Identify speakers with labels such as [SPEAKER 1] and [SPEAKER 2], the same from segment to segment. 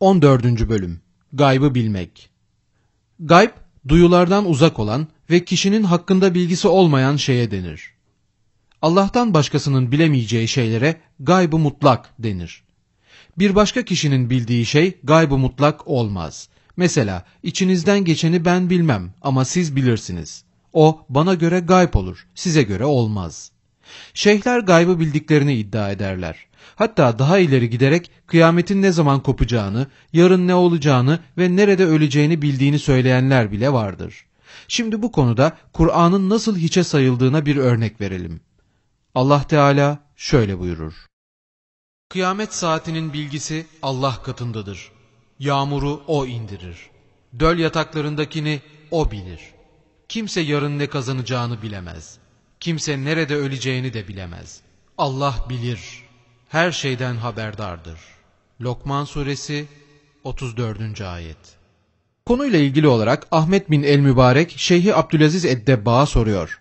[SPEAKER 1] 14. Bölüm Gaybı Bilmek Gayb, duyulardan uzak olan ve kişinin hakkında bilgisi olmayan şeye denir. Allah'tan başkasının bilemeyeceği şeylere gaybı mutlak denir. Bir başka kişinin bildiği şey gaybı mutlak olmaz. Mesela içinizden geçeni ben bilmem ama siz bilirsiniz. O bana göre gayb olur, size göre olmaz. Şeyhler gaybı bildiklerini iddia ederler. Hatta daha ileri giderek kıyametin ne zaman kopacağını, yarın ne olacağını ve nerede öleceğini bildiğini söyleyenler bile vardır. Şimdi bu konuda Kur'an'ın nasıl hiçe sayıldığına bir örnek verelim. Allah Teala şöyle buyurur. Kıyamet saatinin bilgisi Allah katındadır. Yağmuru O indirir. Döl yataklarındakini O bilir. Kimse yarın ne kazanacağını bilemez. Kimse nerede öleceğini de bilemez. Allah bilir. Her şeyden haberdardır. Lokman Suresi 34. Ayet Konuyla ilgili olarak Ahmet bin el-Mübarek Şeyhi Abdülaziz Eddebba'a soruyor.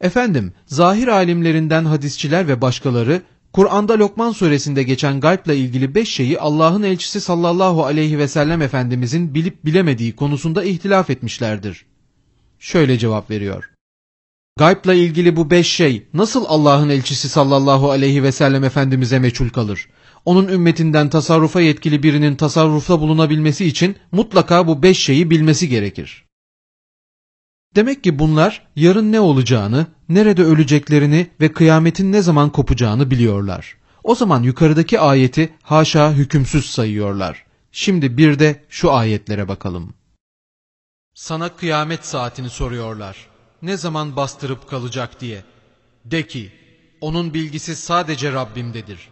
[SPEAKER 1] Efendim, zahir alimlerinden hadisçiler ve başkaları Kur'an'da Lokman suresinde geçen gaybla ilgili beş şeyi Allah'ın elçisi sallallahu aleyhi ve sellem Efendimizin bilip bilemediği konusunda ihtilaf etmişlerdir. Şöyle cevap veriyor. Gaybla ilgili bu beş şey nasıl Allah'ın elçisi sallallahu aleyhi ve sellem Efendimiz'e meçhul kalır? Onun ümmetinden tasarrufa yetkili birinin tasarrufta bulunabilmesi için mutlaka bu beş şeyi bilmesi gerekir. Demek ki bunlar yarın ne olacağını, nerede öleceklerini ve kıyametin ne zaman kopacağını biliyorlar. O zaman yukarıdaki ayeti haşa hükümsüz sayıyorlar. Şimdi bir de şu ayetlere bakalım. Sana kıyamet saatini soruyorlar. Ne zaman bastırıp kalacak diye. De ki, onun bilgisi sadece Rabbimdedir.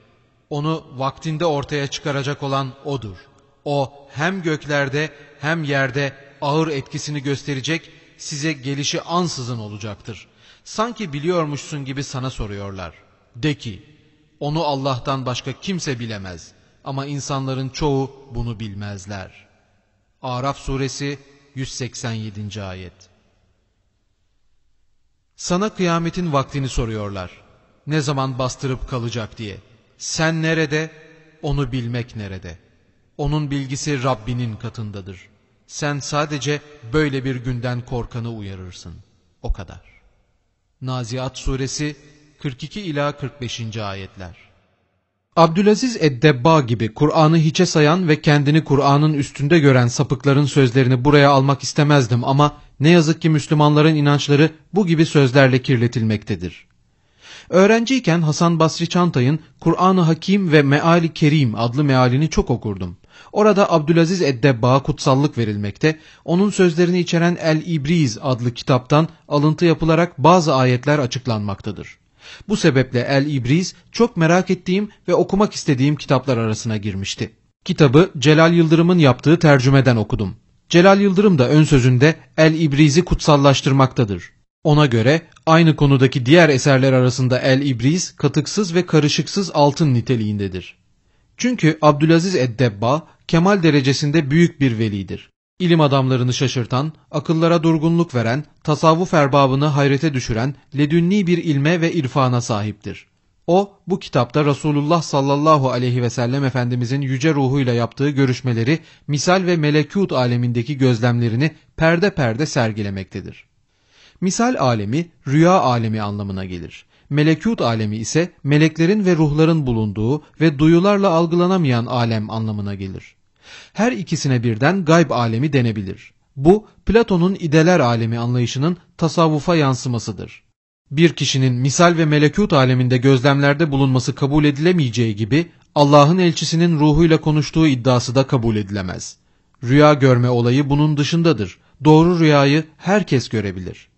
[SPEAKER 1] Onu vaktinde ortaya çıkaracak olan O'dur. O hem göklerde hem yerde ağır etkisini gösterecek size gelişi ansızın olacaktır. Sanki biliyormuşsun gibi sana soruyorlar. De ki, onu Allah'tan başka kimse bilemez. Ama insanların çoğu bunu bilmezler. Araf suresi 187. ayet Sana kıyametin vaktini soruyorlar. Ne zaman bastırıp kalacak diye. Sen nerede? Onu bilmek nerede? Onun bilgisi Rabbinin katındadır.'' Sen sadece böyle bir günden korkanı uyarırsın. O kadar. Naziat suresi 42 ila 45. ayetler. Abdülaziz Eddebba gibi Kur'an'ı hiçe sayan ve kendini Kur'an'ın üstünde gören sapıkların sözlerini buraya almak istemezdim ama ne yazık ki Müslümanların inançları bu gibi sözlerle kirletilmektedir. Öğrenciyken Hasan Basri Çantay'ın Kur'an-ı Hakim ve Meali Kerim adlı mealini çok okurdum. Orada Abdülaziz Eddebba'a kutsallık verilmekte, onun sözlerini içeren El-İbriz adlı kitaptan alıntı yapılarak bazı ayetler açıklanmaktadır. Bu sebeple El-İbriz çok merak ettiğim ve okumak istediğim kitaplar arasına girmişti. Kitabı Celal Yıldırım'ın yaptığı tercümeden okudum. Celal Yıldırım da ön sözünde El-İbriz'i kutsallaştırmaktadır. Ona göre aynı konudaki diğer eserler arasında El-İbriz katıksız ve karışıksız altın niteliğindedir. Çünkü Abdülaziz Eddebba kemal derecesinde büyük bir velidir. İlim adamlarını şaşırtan, akıllara durgunluk veren, tasavvuf erbabını hayrete düşüren ledünni bir ilme ve irfana sahiptir. O bu kitapta Resulullah sallallahu aleyhi ve sellem Efendimizin yüce ruhuyla yaptığı görüşmeleri, misal ve melekut alemindeki gözlemlerini perde perde sergilemektedir. Misal alemi rüya alemi anlamına gelir. Melekut alemi ise meleklerin ve ruhların bulunduğu ve duyularla algılanamayan alem anlamına gelir. Her ikisine birden gayb alemi denebilir. Bu Platon'un ideler alemi anlayışının tasavvufa yansımasıdır. Bir kişinin misal ve melekut aleminde gözlemlerde bulunması kabul edilemeyeceği gibi Allah'ın elçisinin ruhuyla konuştuğu iddiası da kabul edilemez. Rüya görme olayı bunun dışındadır. Doğru rüyayı herkes görebilir.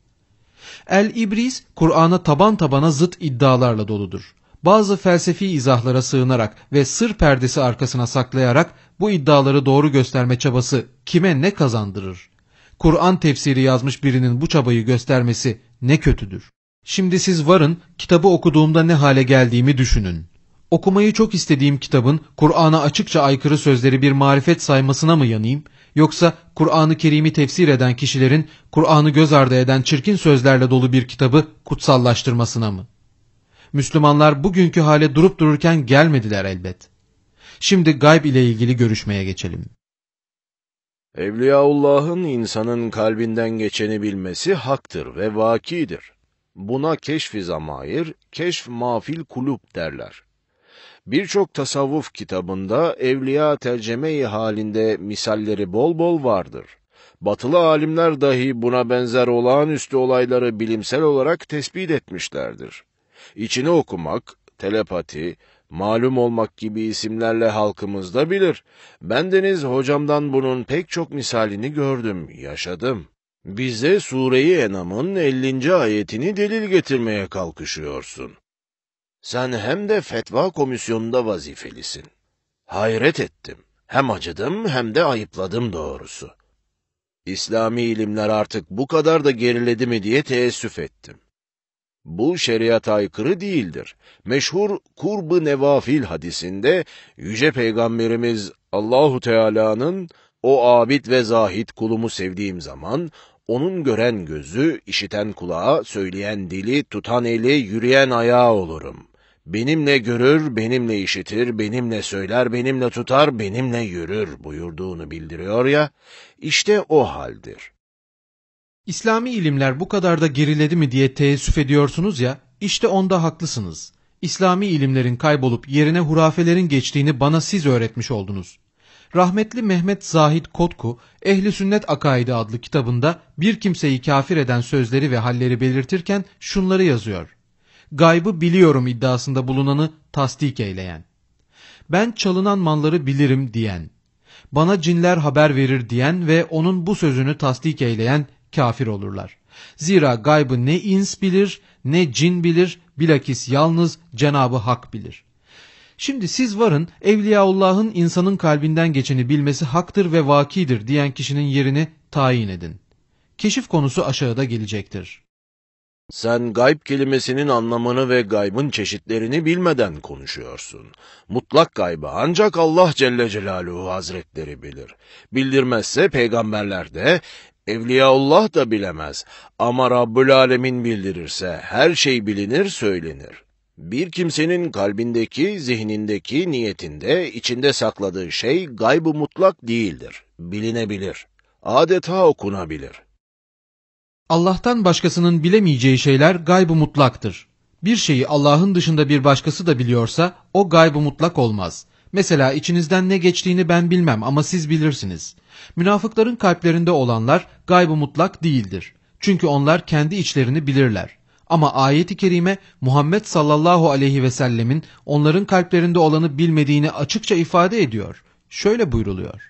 [SPEAKER 1] El-İbriz, Kur'an'a taban tabana zıt iddialarla doludur. Bazı felsefi izahlara sığınarak ve sır perdesi arkasına saklayarak bu iddiaları doğru gösterme çabası kime ne kazandırır? Kur'an tefsiri yazmış birinin bu çabayı göstermesi ne kötüdür. Şimdi siz varın, kitabı okuduğumda ne hale geldiğimi düşünün. Okumayı çok istediğim kitabın Kur'an'a açıkça aykırı sözleri bir marifet saymasına mı yanayım Yoksa Kur'an-ı Kerim'i tefsir eden kişilerin Kur'an'ı göz ardı eden çirkin sözlerle dolu bir kitabı kutsallaştırmasına mı? Müslümanlar bugünkü hale durup dururken gelmediler elbet. Şimdi gayb ile ilgili görüşmeye geçelim.
[SPEAKER 2] Evliyaullah'ın insanın kalbinden geçeni bilmesi haktır ve vakidir. Buna keşf-i zamair, keşf mafil kulub derler. Birçok tasavvuf kitabında evliya terceme halinde misalleri bol bol vardır. Batılı alimler dahi buna benzer olağanüstü olayları bilimsel olarak tespit etmişlerdir. İçini okumak, telepati, malum olmak gibi isimlerle halkımız da bilir. Bendeniz hocamdan bunun pek çok misalini gördüm, yaşadım. Bize Sure-i Enam'ın 50. ayetini delil getirmeye kalkışıyorsun. Sen hem de fetva komisyonunda vazifelisin. Hayret ettim. Hem acıdım hem de ayıpladım doğrusu. İslami ilimler artık bu kadar da geriledi mi diye teessüf ettim. Bu şeriata aykırı değildir. Meşhur Kurb-ı Nevafil hadisinde yüce peygamberimiz Allahu Teala'nın o abid ve zahid kulumu sevdiğim zaman onun gören gözü, işiten kulağı, söyleyen dili, tutan eli, yürüyen ayağı olurum. Benimle görür, benimle işitir, benimle söyler, benimle tutar, benimle yürür buyurduğunu bildiriyor ya, işte o haldir.
[SPEAKER 1] İslami ilimler bu kadar da geriledi mi diye teessüf ediyorsunuz ya, işte onda haklısınız. İslami ilimlerin kaybolup yerine hurafelerin geçtiğini bana siz öğretmiş oldunuz. Rahmetli Mehmet Zahid Kotku, Ehli Sünnet Akaidi adlı kitabında bir kimseyi kafir eden sözleri ve halleri belirtirken şunları yazıyor. Gaybı biliyorum iddiasında bulunanı tasdik eyleyen. Ben çalınan malları bilirim diyen. Bana cinler haber verir diyen ve onun bu sözünü tasdik eyleyen kafir olurlar. Zira gaybı ne ins bilir ne cin bilir bilakis yalnız Cenabı Hak bilir. Şimdi siz varın Evliyaullah'ın insanın kalbinden geçeni bilmesi haktır ve vakidir diyen kişinin yerini tayin edin. Keşif konusu aşağıda gelecektir.
[SPEAKER 2] Sen gayb kelimesinin anlamını ve gaybın çeşitlerini bilmeden konuşuyorsun. Mutlak gaybı ancak Allah Celle Celaluhu Hazretleri bilir. Bildirmezse peygamberler de, Evliyaullah da bilemez. Ama Rabbül Alemin bildirirse her şey bilinir, söylenir. Bir kimsenin kalbindeki, zihnindeki, niyetinde, içinde sakladığı şey gaybı mutlak değildir. Bilinebilir. Adeta okunabilir.
[SPEAKER 1] Allah'tan başkasının bilemeyeceği şeyler gaybı mutlaktır. Bir şeyi Allah'ın dışında bir başkası da biliyorsa o gaybı mutlak olmaz. Mesela içinizden ne geçtiğini ben bilmem ama siz bilirsiniz. Münafıkların kalplerinde olanlar gaybı mutlak değildir. Çünkü onlar kendi içlerini bilirler. Ama ayeti kerime Muhammed sallallahu aleyhi ve sellemin onların kalplerinde olanı bilmediğini açıkça ifade ediyor. Şöyle buyruluyor.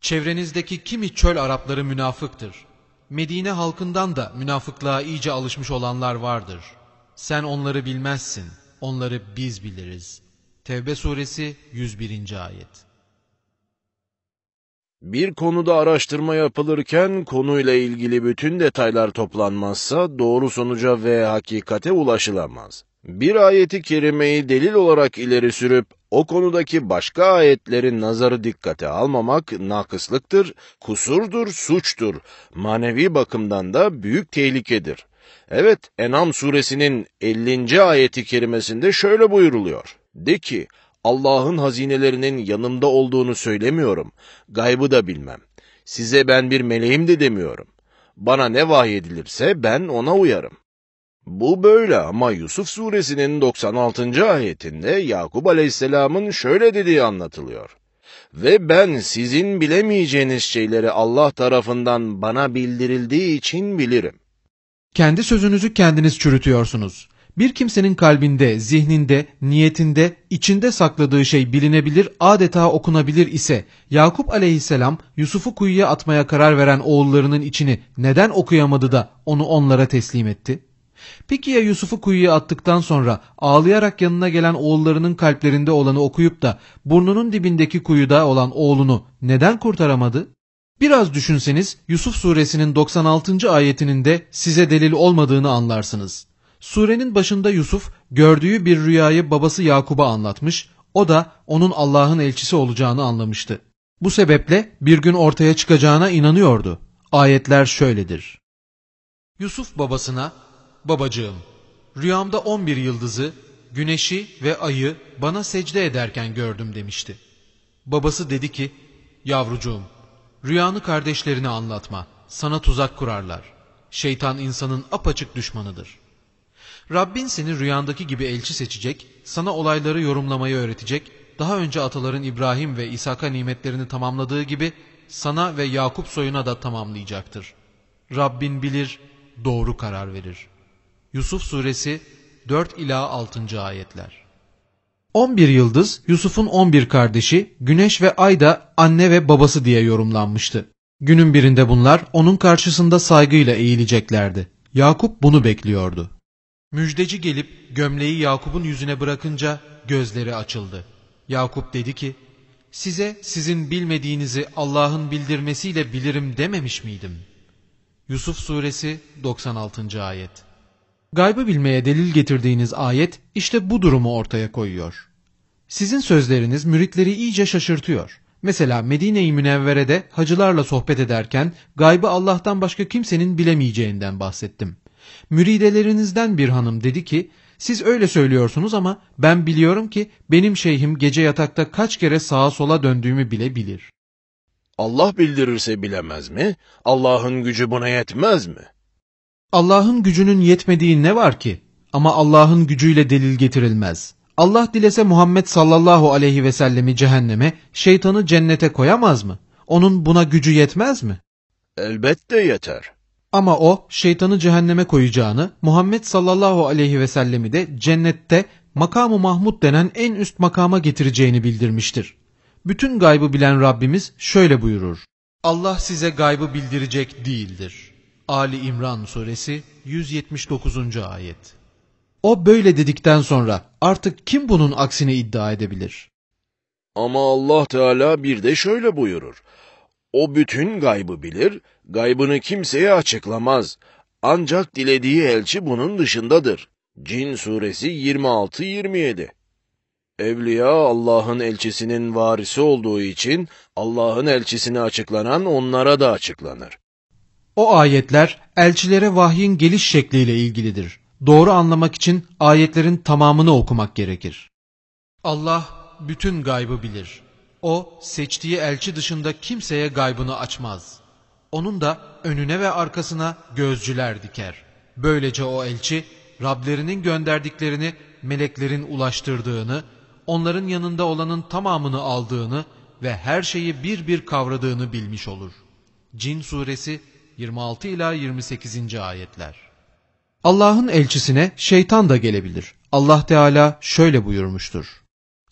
[SPEAKER 1] Çevrenizdeki kimi çöl Arapları münafıktır. Medine halkından da münafıklığa iyice alışmış olanlar vardır. Sen onları bilmezsin, onları biz biliriz. Tevbe suresi 101. ayet.
[SPEAKER 2] Bir konuda araştırma yapılırken konuyla ilgili bütün detaylar toplanmazsa doğru sonuca ve hakikate ulaşılamaz. Bir ayeti kerimeyi delil olarak ileri sürüp o konudaki başka ayetlerin nazarı dikkate almamak nakıslıktır, kusurdur, suçtur. Manevi bakımdan da büyük tehlikedir. Evet, Enam suresinin 50. ayeti kerimesinde şöyle buyuruluyor. De ki, Allah'ın hazinelerinin yanımda olduğunu söylemiyorum. Gaybı da bilmem. Size ben bir meleğim de demiyorum. Bana ne vahyedilirse ben ona uyarım. Bu böyle ama Yusuf suresinin 96. ayetinde Yakup aleyhisselamın şöyle dediği anlatılıyor. Ve ben sizin bilemeyeceğiniz şeyleri Allah tarafından bana bildirildiği için bilirim.
[SPEAKER 1] Kendi sözünüzü kendiniz çürütüyorsunuz. Bir kimsenin kalbinde, zihninde, niyetinde, içinde sakladığı şey bilinebilir, adeta okunabilir ise Yakup aleyhisselam Yusuf'u kuyuya atmaya karar veren oğullarının içini neden okuyamadı da onu onlara teslim etti? Peki ya Yusuf'u kuyuya attıktan sonra ağlayarak yanına gelen oğullarının kalplerinde olanı okuyup da burnunun dibindeki kuyuda olan oğlunu neden kurtaramadı? Biraz düşünseniz Yusuf suresinin 96. ayetinin de size delil olmadığını anlarsınız. Surenin başında Yusuf gördüğü bir rüyayı babası Yakub'a anlatmış, o da onun Allah'ın elçisi olacağını anlamıştı. Bu sebeple bir gün ortaya çıkacağına inanıyordu. Ayetler şöyledir. Yusuf babasına, babacığım, rüyamda 11 yıldızı, güneşi ve ayı bana secde ederken gördüm demişti. Babası dedi ki, yavrucuğum, rüyanı kardeşlerine anlatma, sana tuzak kurarlar. Şeytan insanın apaçık düşmanıdır. Rabbin seni rüyandaki gibi elçi seçecek, sana olayları yorumlamayı öğretecek, daha önce ataların İbrahim ve İshak'a nimetlerini tamamladığı gibi sana ve Yakup soyuna da tamamlayacaktır. Rabbin bilir, doğru karar verir. Yusuf suresi 4 ila 6. ayetler. 11 yıldız Yusuf'un 11 kardeşi, güneş ve ay da anne ve babası diye yorumlanmıştı. Günün birinde bunlar onun karşısında saygıyla eğileceklerdi. Yakup bunu bekliyordu. Müjdeci gelip gömleği Yakup'un yüzüne bırakınca gözleri açıldı. Yakup dedi ki, size sizin bilmediğinizi Allah'ın bildirmesiyle bilirim dememiş miydim? Yusuf suresi 96. ayet Gaybı bilmeye delil getirdiğiniz ayet işte bu durumu ortaya koyuyor. Sizin sözleriniz müritleri iyice şaşırtıyor. Mesela Medine-i Münevvere'de hacılarla sohbet ederken gaybı Allah'tan başka kimsenin bilemeyeceğinden bahsettim. Müridelerinizden bir hanım dedi ki, siz öyle söylüyorsunuz ama ben biliyorum ki benim şeyhim gece yatakta kaç kere sağa sola döndüğümü bile bilir.
[SPEAKER 2] Allah bildirirse bilemez mi? Allah'ın gücü buna yetmez mi?
[SPEAKER 1] Allah'ın gücünün yetmediği ne var ki? Ama Allah'ın gücüyle delil getirilmez. Allah dilese Muhammed sallallahu aleyhi ve sellemi cehenneme, şeytanı cennete koyamaz mı? Onun buna gücü yetmez mi?
[SPEAKER 2] Elbette yeter.
[SPEAKER 1] Ama o şeytanı cehenneme koyacağını, Muhammed sallallahu aleyhi ve sellemi de cennette makamı Mahmud denen en üst makama getireceğini bildirmiştir. Bütün gaybı bilen Rabbimiz şöyle buyurur. Allah size gaybı bildirecek değildir. Ali İmran suresi 179. ayet. O böyle dedikten sonra artık kim bunun aksini iddia edebilir?
[SPEAKER 2] Ama Allah Teala bir de şöyle buyurur. O bütün gaybı bilir, gaybını kimseye açıklamaz. Ancak dilediği elçi bunun dışındadır. Cin suresi 26-27 Evliya Allah'ın elçisinin varisi olduğu için Allah'ın elçisine açıklanan onlara da açıklanır.
[SPEAKER 1] O ayetler elçilere vahyin geliş şekliyle ilgilidir. Doğru anlamak için ayetlerin tamamını okumak gerekir. Allah bütün gaybı bilir. O seçtiği elçi dışında kimseye gaybını açmaz. Onun da önüne ve arkasına gözcüler diker. Böylece o elçi Rablerinin gönderdiklerini meleklerin ulaştırdığını, onların yanında olanın tamamını aldığını ve her şeyi bir bir kavradığını bilmiş olur. Cin suresi 26 ila 28. ayetler. Allah'ın elçisine şeytan da gelebilir. Allah Teala şöyle buyurmuştur.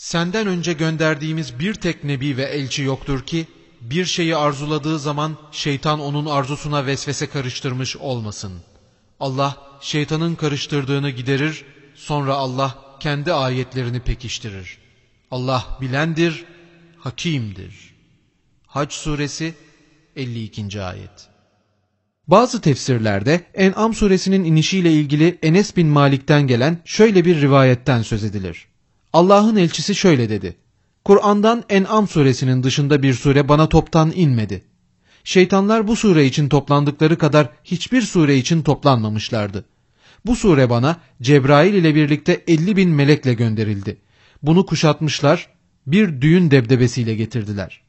[SPEAKER 1] Senden önce gönderdiğimiz bir tek nebi ve elçi yoktur ki bir şeyi arzuladığı zaman şeytan onun arzusuna vesvese karıştırmış olmasın. Allah şeytanın karıştırdığını giderir, sonra Allah kendi ayetlerini pekiştirir. Allah bilendir, hakimdir. Hac suresi 52. ayet. Bazı tefsirlerde En'am suresinin inişiyle ilgili Enes bin Malik'ten gelen şöyle bir rivayetten söz edilir. Allah'ın elçisi şöyle dedi. Kur'an'dan En'am suresinin dışında bir sure bana toptan inmedi. Şeytanlar bu sure için toplandıkları kadar hiçbir sure için toplanmamışlardı. Bu sure bana Cebrail ile birlikte 50 bin melekle gönderildi. Bunu kuşatmışlar, bir düğün debdebesiyle getirdiler.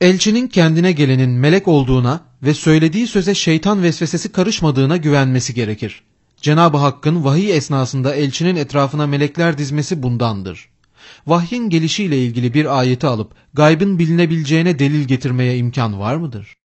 [SPEAKER 1] Elçinin kendine gelenin melek olduğuna ve söylediği söze şeytan vesvesesi karışmadığına güvenmesi gerekir. Cenab-ı Hakk'ın vahiy esnasında elçinin etrafına melekler dizmesi bundandır. Vahyin gelişiyle ilgili bir ayeti alıp gaybın bilinebileceğine delil getirmeye imkan var mıdır?